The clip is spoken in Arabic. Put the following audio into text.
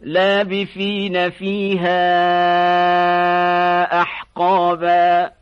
لابثين فيها أحقابا